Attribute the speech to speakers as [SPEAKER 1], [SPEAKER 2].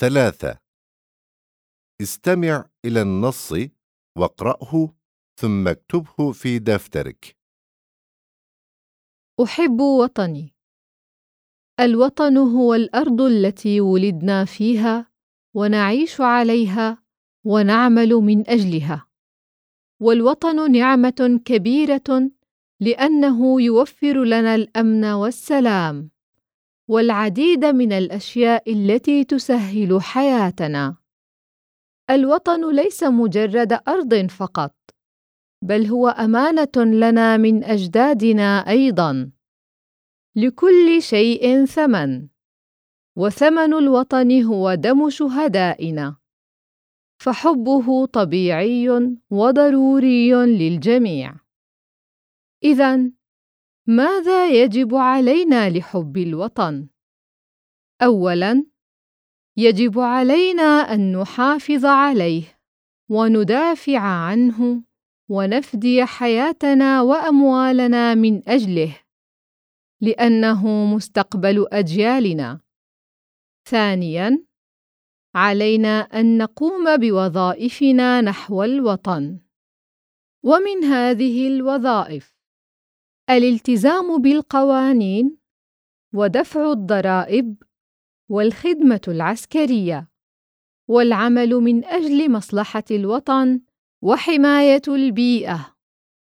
[SPEAKER 1] ثلاثة استمع إلى النص واقرأه ثم اكتبه في دفترك
[SPEAKER 2] أحب وطني. الوطن هو الأرض التي ولدنا فيها ونعيش عليها ونعمل من أجلها. والوطن نعمة كبيرة لأنه يوفر لنا الأمن والسلام والعديد من الأشياء التي تسهل حياتنا. الوطن ليس مجرد أرض فقط، بل هو أمانة لنا من أجدادنا أيضًا. لكل شيء ثمن، وثمن الوطن هو دم شهدائنا. فحبه طبيعي وضروري للجميع. إذا ماذا يجب علينا لحب الوطن؟ أولاً، يجب علينا أن نحافظ عليه وندافع عنه ونفدي حياتنا وأموالنا من أجله، لأنه مستقبل أجيالنا. ثانياً، علينا أن نقوم بوظائفنا نحو الوطن، ومن هذه الوظائف الالتزام بالقوانين ودفع الضرائب والخدمة العسكرية والعمل من أجل مصلحة الوطن وحماية البيئة.